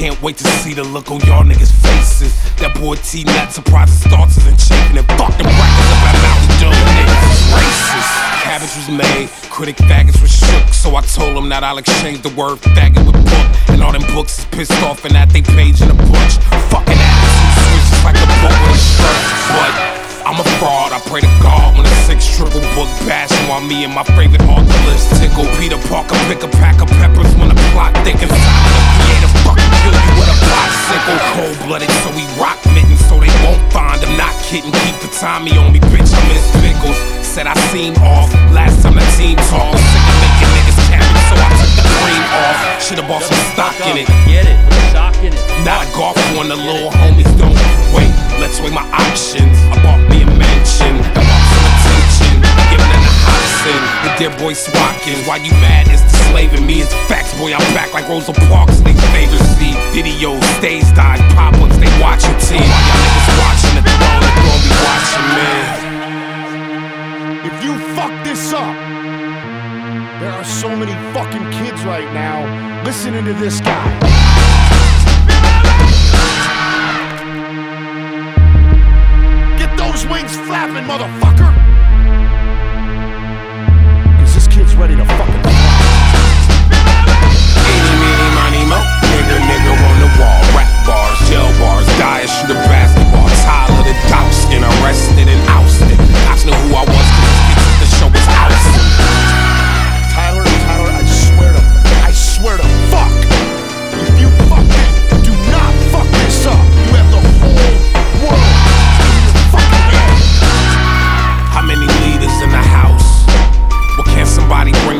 can't wait to see the look on y'all niggas' faces. That boy T not surprised his thoughts and chafing and fucking up at Mountain Dew. Racist. Cabbage was made, critic faggots was shook. So I told him that I'll exchange the word faggot with book. And all them books is pissed off and that they page in a bunch. Fucking attitude switches like a book with a shirt. But I'm a fraud, I pray to God when a six triple book bashing while me and my favorite authorist tickle. Peter Parker pick a pack of peppers when a plot thick inside of the creative fucking kill you with a popsicle. Cold blooded, so we rock mittens so they won't find him. Not kidding, keep the Tommy on me, bitch. I miss pickles. Said I seem off last time the team talked. Sick of making niggas cabbage, so I took the cream off. Should've bought some stock in it. Get it. Stock in it. Not a golf one, the little homies don't wait. Let's weigh my options. I bought me a it. The dear boy Swatkins. Why you mad? It's the slaving me. It's facts, boy. I'm back like Rosa Parks. They favorite see videos, stage dive, pop ups. They watching team. While y'all niggas watching the throne, they gon' be watching me. If you fuck this up, there are so many fucking kids right now listening to this guy. Get those wings flapping, motherfucker!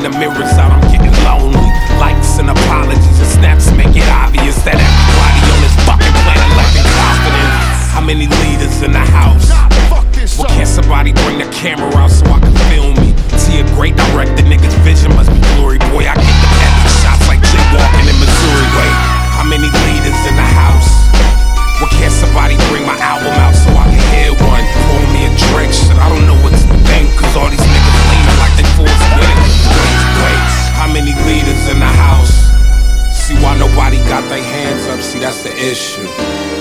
The mirrors out? I'm getting lonely. Likes and apologies and snaps make it obvious that everybody on this fucking planet lacking confidence. How many leaders in the house? Not fuck this Well, up. can somebody bring the camera hands up, see that's the issue.